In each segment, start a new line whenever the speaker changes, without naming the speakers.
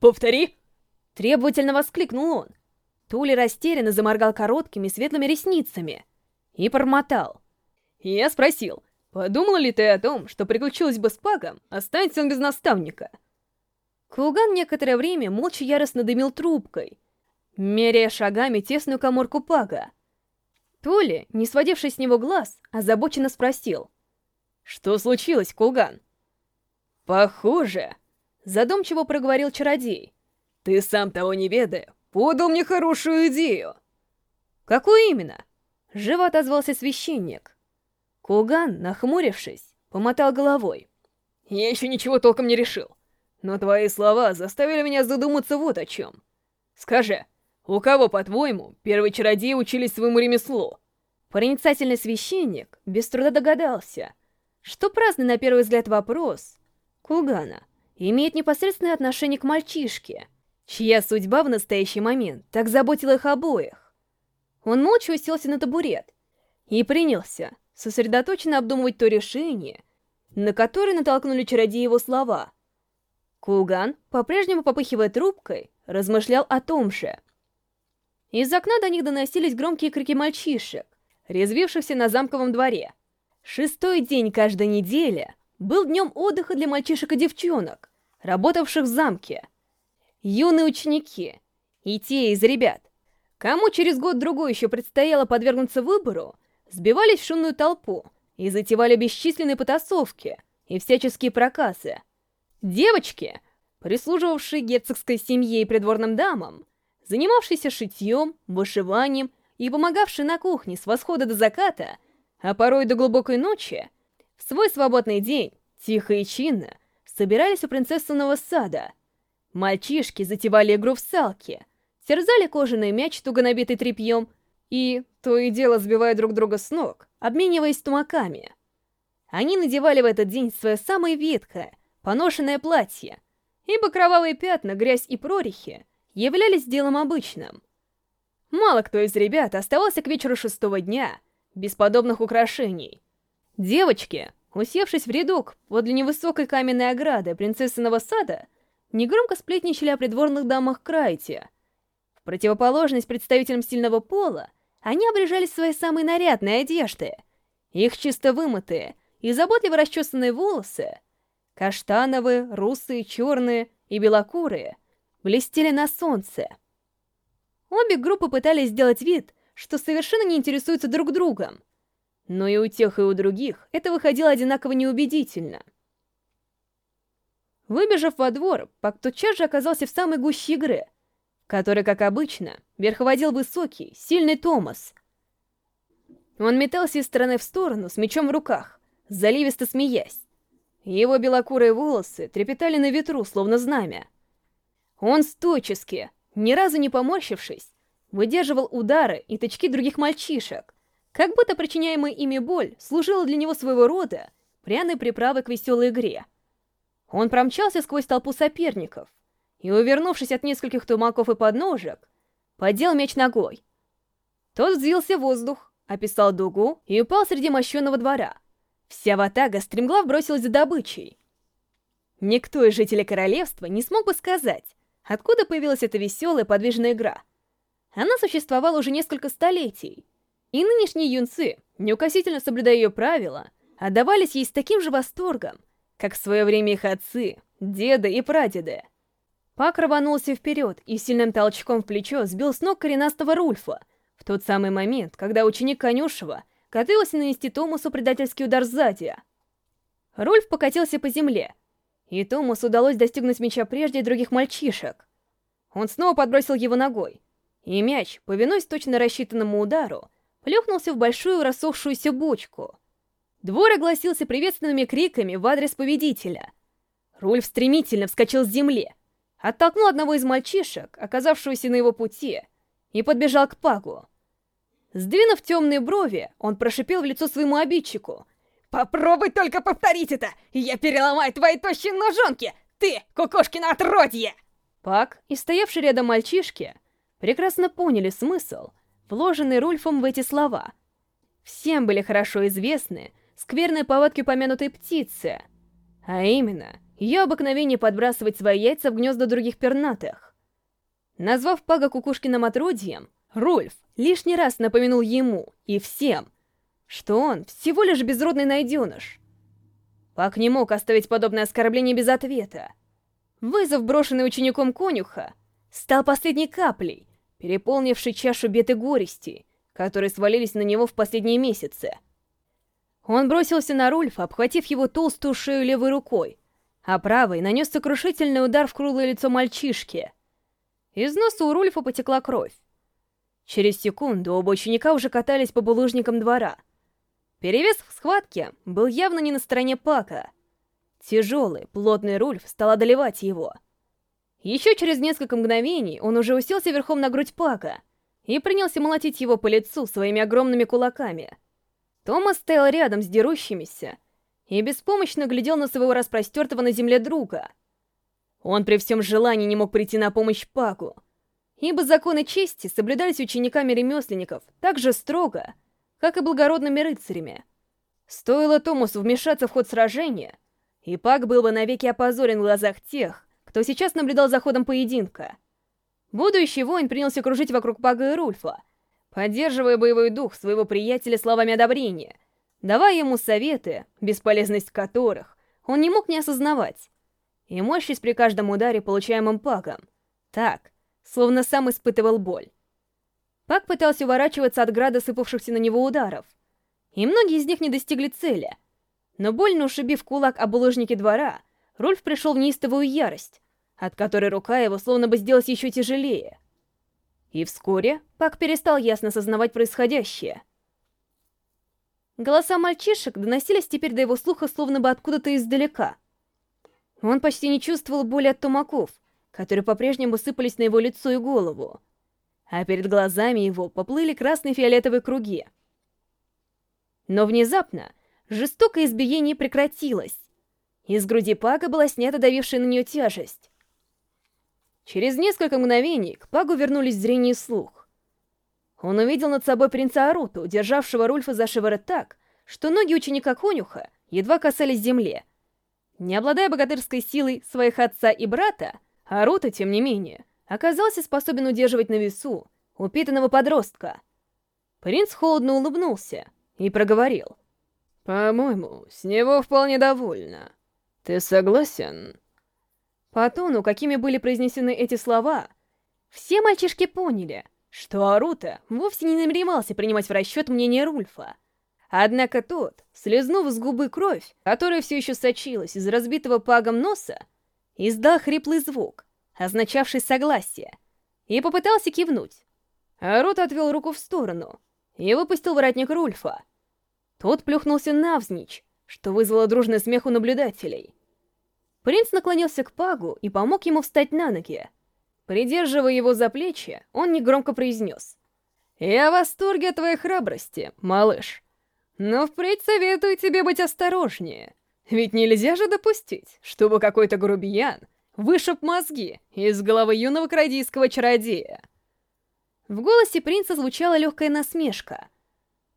повтори!» Требовательно воскликнул он. Тули растерянно заморгал короткими светлыми ресницами и промотал. «Я спросил, подумал ли ты о том, что приключилось бы с Пагом, останется он без наставника?» Кулган некоторое время молча яростно дымил трубкой, меряя шагами тесную коморку Пага. Толи, не сводивший с него глаз, озабоченно спросил. «Что случилось, Кулган?» «Похоже», — задумчиво проговорил чародей. «Ты сам того не ведая, подал мне хорошую идею». «Какую именно?» — живо отозвался священник. Кулган, нахмурившись, помотал головой. «Я еще ничего толком не решил, но твои слова заставили меня задуматься вот о чем. Скажи, у кого, по-твоему, первые чародеи учились своему ремеслу?» Проницательный священник без труда догадался, что праздный на первый взгляд вопрос Кулгана имеет непосредственное отношение к мальчишке, чья судьба в настоящий момент так заботила их обоих. Он молча уселся на табурет и принялся сосредоточенно обдумывать то решение, на которое натолкнули чародеи его слова. Кулган, по-прежнему попыхивая трубкой, размышлял о том же — из окна до них доносились громкие крики мальчишек, резвившихся на замковом дворе. Шестой день каждой недели был днем отдыха для мальчишек и девчонок, работавших в замке. Юные ученики и те из ребят, кому через год-другой еще предстояло подвергнуться выбору, сбивались в шумную толпу и затевали бесчисленные потасовки и всяческие проказы. Девочки, прислуживавшие герцогской семье и придворным дамам, занимавшийся шитьем, вышиванием и помогавший на кухне с восхода до заката, а порой до глубокой ночи, в свой свободный день, тихо и чинно, собирались у принцессиного сада. Мальчишки затевали игру в салки, терзали кожаный мяч, туго набитый тряпьем, и, то и дело сбивая друг друга с ног, обмениваясь тумаками. Они надевали в этот день свое самое ветхое, поношенное платье, ибо кровавые пятна, грязь и прорехи являлись делом обычным. Мало кто из ребят оставался к вечеру шестого дня без подобных украшений. Девочки, усевшись в рядок подле невысокой каменной ограды принцессиного сада, негромко сплетничали о придворных дамах Крайте. В противоположность представителям стильного пола, они обрежали свои самые нарядные одежды. Их чисто вымытые и заботливо расчесанные волосы, каштановые, русые, черные и белокурые, блестели на солнце. Обе группы пытались сделать вид, что совершенно не интересуются друг другом. Но и у тех, и у других это выходило одинаково неубедительно. Выбежав во двор, Пак тотчас же оказался в самой гуще игры, которой, как обычно, верховодил высокий, сильный Томас. Он метался из стороны в сторону с мечом в руках, заливисто смеясь. Его белокурые волосы трепетали на ветру, словно знамя. Он стойчески, ни разу не поморщившись, выдерживал удары и тычки других мальчишек, как будто причиняемая ими боль служила для него своего рода пряной приправой к веселой игре. Он промчался сквозь толпу соперников и, увернувшись от нескольких тумаков и подножек, подел мяч ногой. Тот взвился в воздух, описал дугу и упал среди мощенного двора. Вся ватага стремглав бросилась за добычей. Никто из жителей королевства не смог бы сказать, Откуда появилась эта веселая подвижная игра? Она существовала уже несколько столетий, и нынешние юнцы, неукосительно соблюдая ее правила, отдавались ей с таким же восторгом, как в свое время их отцы, деды и прадеды. Пак рванулся вперед и сильным толчком в плечо сбил с ног коренастого Рульфа в тот самый момент, когда ученик Конюшева готовился нанести Томасу предательский удар сзади. Рульф покатился по земле, и Томасу удалось достигнуть мяча прежде других мальчишек. Он снова подбросил его ногой, и мяч, повинуясь точно рассчитанному удару, плюхнулся в большую рассохшуюся бочку. Двор огласился приветственными криками в адрес победителя. Рульф стремительно вскочил с земли, оттолкнул одного из мальчишек, оказавшегося на его пути, и подбежал к Пагу. Сдвинув темные брови, он прошипел в лицо своему обидчику — Попробуй только повторить это, и я переломаю твои тощие ножонки! Ты, кукушкино отродье! Пак и стоявший рядом мальчишки прекрасно поняли смысл, вложенный Рульфом в эти слова. Всем были хорошо известны скверные повадки упомянутой птицы, а именно ее обыкновение подбрасывать свои яйца в гнезда других пернатых. Назвав Пага Кукушкиным отродьем, Рульф лишний раз напомянул ему и всем, что он всего лишь безродный найденыш. Пак не мог оставить подобное оскорбление без ответа. Вызов, брошенный учеником конюха, стал последней каплей, переполнившей чашу бед и горести, которые свалились на него в последние месяцы. Он бросился на Рульфа, обхватив его толстую шею левой рукой, а правой нанес сокрушительный удар в круглое лицо мальчишки. Из носа у Рульфа потекла кровь. Через секунду оба ученика уже катались по булыжникам двора. Перевес в схватке был явно не на стороне Пака. Тяжелый, плотный Рульф стал одолевать его. Еще через несколько мгновений он уже уселся верхом на грудь Пака и принялся молотить его по лицу своими огромными кулаками. Томас стоял рядом с дерущимися и беспомощно глядел на своего распростертого на земле друга. Он при всем желании не мог прийти на помощь Паку, ибо законы чести соблюдались учениками ремесленников так же строго, как и благородными рыцарями. Стоило Томасу вмешаться в ход сражения, и Пак был бы навеки опозорен в глазах тех, кто сейчас наблюдал за ходом поединка. Будущий воин принялся кружить вокруг Пага и Рульфа, поддерживая боевой дух своего приятеля словами одобрения, давая ему советы, бесполезность которых он не мог не осознавать, и морщись при каждом ударе, получаемом Паком. Так, словно сам испытывал боль. Пак пытался уворачиваться от града сыпавшихся на него ударов, и многие из них не достигли цели. Но больно ушибив кулак об булыжнике двора, Рульф пришел в неистовую ярость, от которой рука его словно бы сделалась еще тяжелее. И вскоре Пак перестал ясно сознавать происходящее. Голоса мальчишек доносились теперь до его слуха словно бы откуда-то издалека. Он почти не чувствовал боли от тумаков, которые по-прежнему сыпались на его лицо и голову. А перед глазами его поплыли красные фиолетовые круги. Но внезапно жестокое избиение прекратилось. Из груди Пага была снята давившая на нее тяжесть. Через несколько мгновений к Пагу вернулись зрение и слух. Он увидел над собой принца Аруту, державшего Рульфа за шиворот так, что ноги ученика-конюха едва касались земли. Не обладая богатырской силой своих отца и брата, Арута, тем не менее, оказался способен удерживать на весу упитанного подростка. Принц холодно улыбнулся и проговорил. «По-моему, с него вполне довольна. Ты согласен?» По тону, какими были произнесены эти слова, все мальчишки поняли, что Арута вовсе не намеревался принимать в расчет мнение Рульфа. Однако тот, слезнув с губы кровь, которая все еще сочилась из разбитого пагом носа, издал хриплый звук, означавший согласие, и попытался кивнуть. А Рот отвел руку в сторону и выпустил воротник Рульфа. Тот плюхнулся навзничь, что вызвало дружный смех у наблюдателей. Принц наклонился к Пагу и помог ему встать на ноги. Придерживая его за плечи, он негромко произнес. «Я в восторге от твоей храбрости, малыш. Но впредь советую тебе быть осторожнее. Ведь нельзя же допустить, чтобы какой-то грубиян вышиб мозги из головы юного крадийского чародея. В голосе принца звучала легкая насмешка.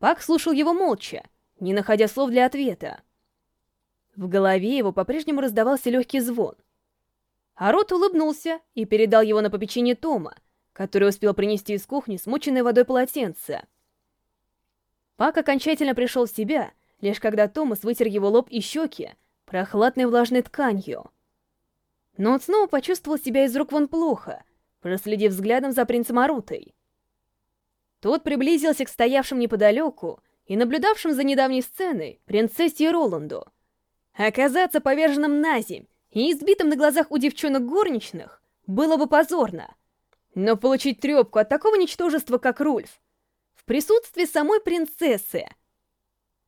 Пак слушал его молча, не находя слов для ответа. В голове его по-прежнему раздавался легкий звон. Арот улыбнулся и передал его на попечение Тома, который успел принести из кухни смоченное водой полотенце. Пак окончательно пришел в себя — лишь когда Томас вытер его лоб и щеки прохладной влажной тканью. Но он снова почувствовал себя из рук вон плохо, проследив взглядом за принцем Арутой. Тот приблизился к стоявшим неподалеку и наблюдавшим за недавней сценой принцессе Роланду. Оказаться поверженным на земь и избитым на глазах у девчонок горничных было бы позорно. Но получить трепку от такого ничтожества, как Рульф, в присутствии самой принцессы —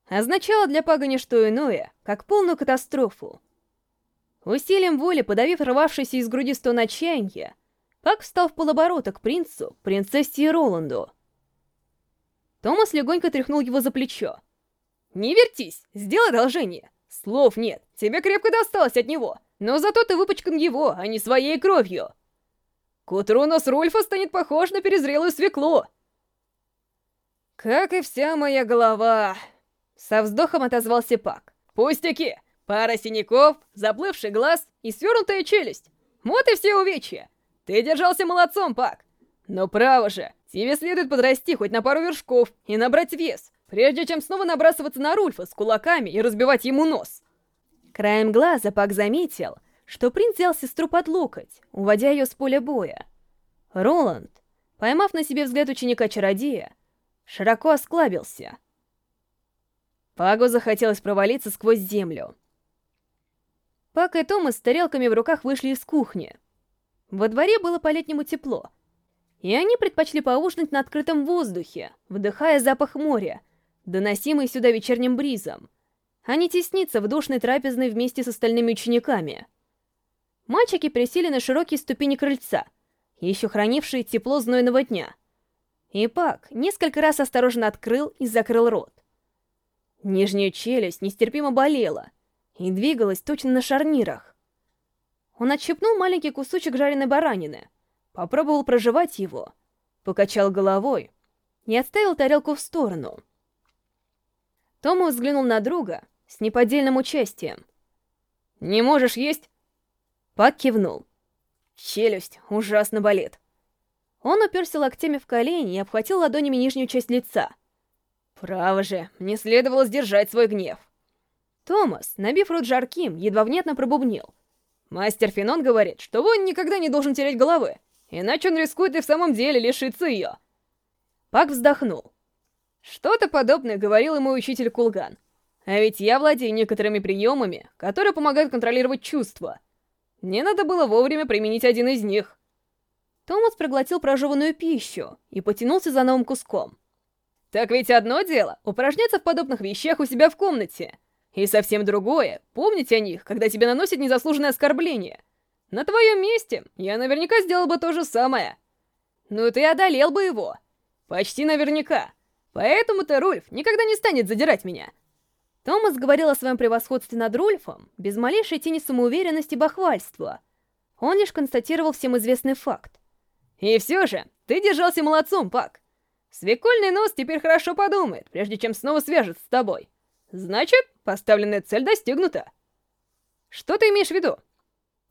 означало для Пага не что иное, как полную катастрофу. Усилием воли, подавив рвавшийся из груди стон отчаяния, Паг встал в полоборота к принцу, принцессе и Роланду. Томас легонько тряхнул его за плечо. «Не вертись! Сделай одолжение! Слов нет, тебе крепко досталось от него, но зато ты выпачкан его, а не своей кровью!» К утру нос Рульфа станет похож на перезрелую свеклу. Как и вся моя голова... Со вздохом отозвался Пак. «Пустяки! Пара синяков, заплывший глаз и свернутая челюсть. Вот и все увечья. Ты держался молодцом, Пак. Но право же, тебе следует подрасти хоть на пару вершков и набрать вес, прежде чем снова набрасываться на Рульфа с кулаками и разбивать ему нос. Краем глаза Пак заметил, что принц взял сестру под локоть, уводя ее с поля боя. Роланд, поймав на себе взгляд ученика-чародея, широко осклабился. Пагу захотелось провалиться сквозь землю. Пак и Томас с тарелками в руках вышли из кухни. Во дворе было по-летнему тепло, и они предпочли поужинать на открытом воздухе, вдыхая запах моря, доносимый сюда вечерним бризом, а не тесниться в душной трапезной вместе с остальными учениками. Мальчики присели на широкие ступени крыльца, еще хранившие тепло знойного дня. И Пак несколько раз осторожно открыл и закрыл рот. Нижняя челюсть нестерпимо болела — и двигалась точно на шарнирах. Он отщепнул маленький кусочек жареной баранины, попробовал прожевать его, покачал головой и отставил тарелку в сторону. Тома взглянул на друга с неподдельным участием. «Не можешь есть?» Пак кивнул. Челюсть ужасно болит. Он уперся локтями в колени и обхватил ладонями нижнюю часть лица. «Право же, мне следовало сдержать свой гнев». Томас, набив рот жарким, едва внятно пробубнил. Мастер Финон говорит, что воин никогда не должен терять головы, иначе он рискует и в самом деле лишиться ее. Пак вздохнул. Что-то подобное говорил ему учитель Кулган. А ведь я владею некоторыми приемами, которые помогают контролировать чувства. Мне надо было вовремя применить один из них. Томас проглотил прожеванную пищу и потянулся за новым куском. Так ведь одно дело — упражняться в подобных вещах у себя в комнате — и совсем другое — помнить о них, когда тебе наносят незаслуженное оскорбление. На твоем месте я наверняка сделал бы то же самое. Ну ты одолел бы его. Почти наверняка. Поэтому-то Рульф никогда не станет задирать меня. Томас говорил о своем превосходстве над Рульфом без малейшей тени самоуверенности и бахвальства. Он лишь констатировал всем известный факт. И все же, ты держался молодцом, Пак. Свекольный нос теперь хорошо подумает, прежде чем снова свяжется с тобой. Значит, поставленная цель достигнута. Что ты имеешь в виду?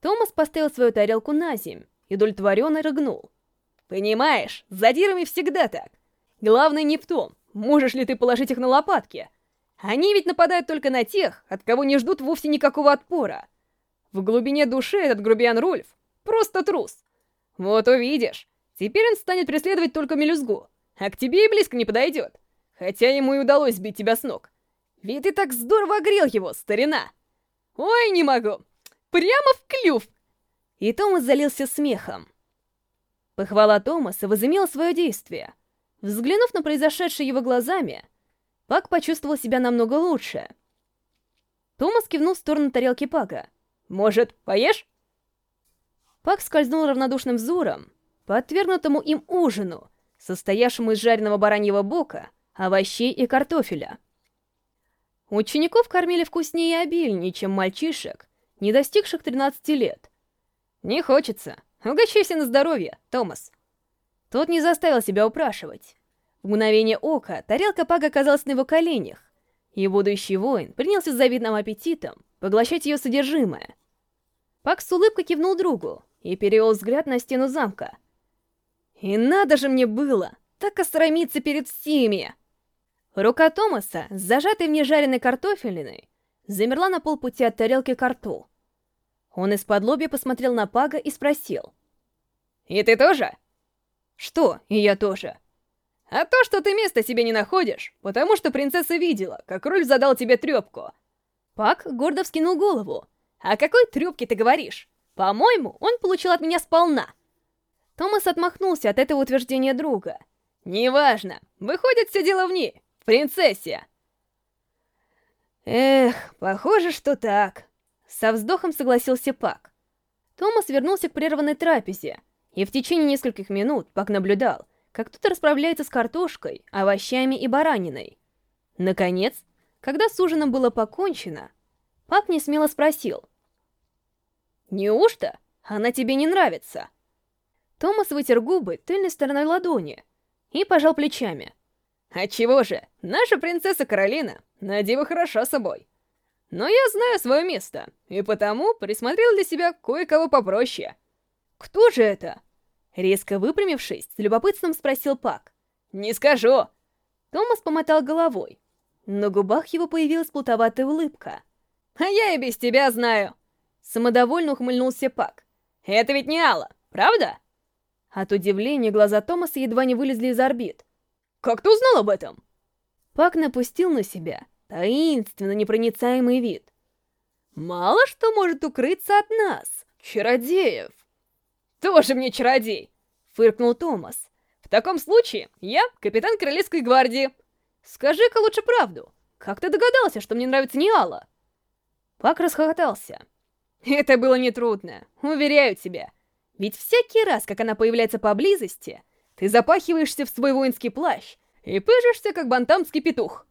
Томас поставил свою тарелку на земь и удовлетворенно рыгнул. Понимаешь, задирами всегда так. Главное не в том, можешь ли ты положить их на лопатки. Они ведь нападают только на тех, от кого не ждут вовсе никакого отпора. В глубине души этот грубиян Рульф просто трус. Вот увидишь, теперь он станет преследовать только мелюзгу, а к тебе и близко не подойдет. Хотя ему и удалось сбить тебя с ног. Ведь ты так здорово огрел его, старина! Ой, не могу! Прямо в клюв!» И Томас залился смехом. Похвала Томаса возымела свое действие. Взглянув на произошедшее его глазами, Пак почувствовал себя намного лучше. Томас кивнул в сторону тарелки Пака. «Может, поешь?» Пак скользнул равнодушным взором по отвергнутому им ужину, состоявшему из жареного бараньего бока, овощей и картофеля. Учеников кормили вкуснее и обильнее, чем мальчишек, не достигших 13 лет. «Не хочется. Угощайся на здоровье, Томас». Тот не заставил себя упрашивать. В мгновение ока тарелка Пага оказалась на его коленях, и будущий воин принялся с завидным аппетитом поглощать ее содержимое. Пак с улыбкой кивнул другу и перевел взгляд на стену замка. «И надо же мне было так осрамиться перед всеми!» Рука Томаса, зажатой в ней жареной картофелиной, замерла на полпути от тарелки к рту. Он из-под лобья посмотрел на Пага и спросил. «И ты тоже?» «Что, и я тоже?» «А то, что ты места себе не находишь, потому что принцесса видела, как Рульф задал тебе трёпку». Пак гордо вскинул голову. «О какой трёпке ты говоришь? По-моему, он получил от меня сполна». Томас отмахнулся от этого утверждения друга. «Неважно, выходит, все дело в ней принцессе!» «Эх, похоже, что так», — со вздохом согласился Пак. Томас вернулся к прерванной трапезе, и в течение нескольких минут Пак наблюдал, как кто-то расправляется с картошкой, овощами и бараниной. Наконец, когда с ужином было покончено, Пак несмело спросил. «Неужто она тебе не нравится?» Томас вытер губы тыльной стороной ладони и пожал плечами. А чего же, наша принцесса Каролина, на диво хороша собой. Но я знаю свое место, и потому присмотрел для себя кое-кого попроще. Кто же это? Резко выпрямившись, с любопытством спросил Пак. «Не скажу!» Томас помотал головой. На губах его появилась плутоватая улыбка. «А я и без тебя знаю!» Самодовольно ухмыльнулся Пак. «Это ведь не Алла, правда?» От удивления глаза Томаса едва не вылезли из орбит. «Как ты узнал об этом?» Пак напустил на себя таинственно непроницаемый вид. «Мало что может укрыться от нас, чародеев!» «Тоже мне чародей!» — фыркнул Томас. «В таком случае я капитан Королевской гвардии. Скажи-ка лучше правду. Как ты догадался, что мне нравится не Алла?» Пак расхохотался. «Это было нетрудно, уверяю тебя. Ведь всякий раз, как она появляется поблизости, ты запахиваешься в свой воинский плащ и пыжишься, как бантамский петух.